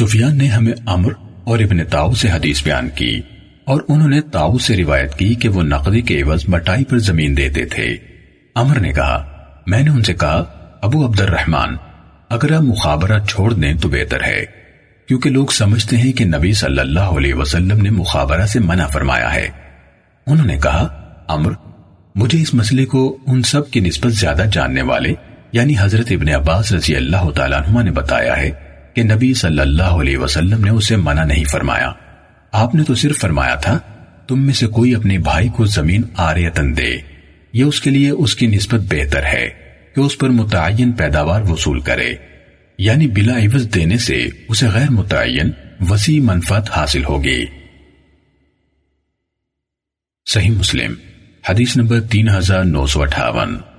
سفیان نے ہمیں عمر اور ابن تاؤ سے حدیث بیان کی اور انہوں نے تاؤ سے روایت کی کہ وہ نقدی کے عوض مٹائی پر زمین دیتے تھے۔ عمر نے کہا، میں نے ان سے کہا، ابو عبد الرحمن اگر آپ مخابرہ چھوڑ دیں تو بہتر ہے، کیونکہ لوگ سمجھتے ہیں کہ نبی صلی اللہ علیہ وسلم نے مخابرہ سے منع فرمایا ہے۔ انہوں نے کہا عمر مجھے اس مسئلے کو ان سب کی نسبت زیادہ جاننے والے یعنی حضرت ابن عباس رضی اللہ تعالیٰ عنہ نے بتایا ہے۔ کہ نبی صلی اللہ علیہ وسلم نے اسے منع نہیں فرمایا۔ آپ نے تو صرف فرمایا تھا، تم میں سے کوئی اپنے بھائی کو زمین آریتن دے۔ یہ اس کے لیے اس کی نسبت بہتر ہے کہ اس پر متعین پیداوار وصول کرے۔ یعنی بلا عوض دینے سے اسے غیر متعین وسیع منفعت حاصل ہوگی۔ صحیح مسلم، حدیث نمبر تین ہزار نو سو اٹھاون۔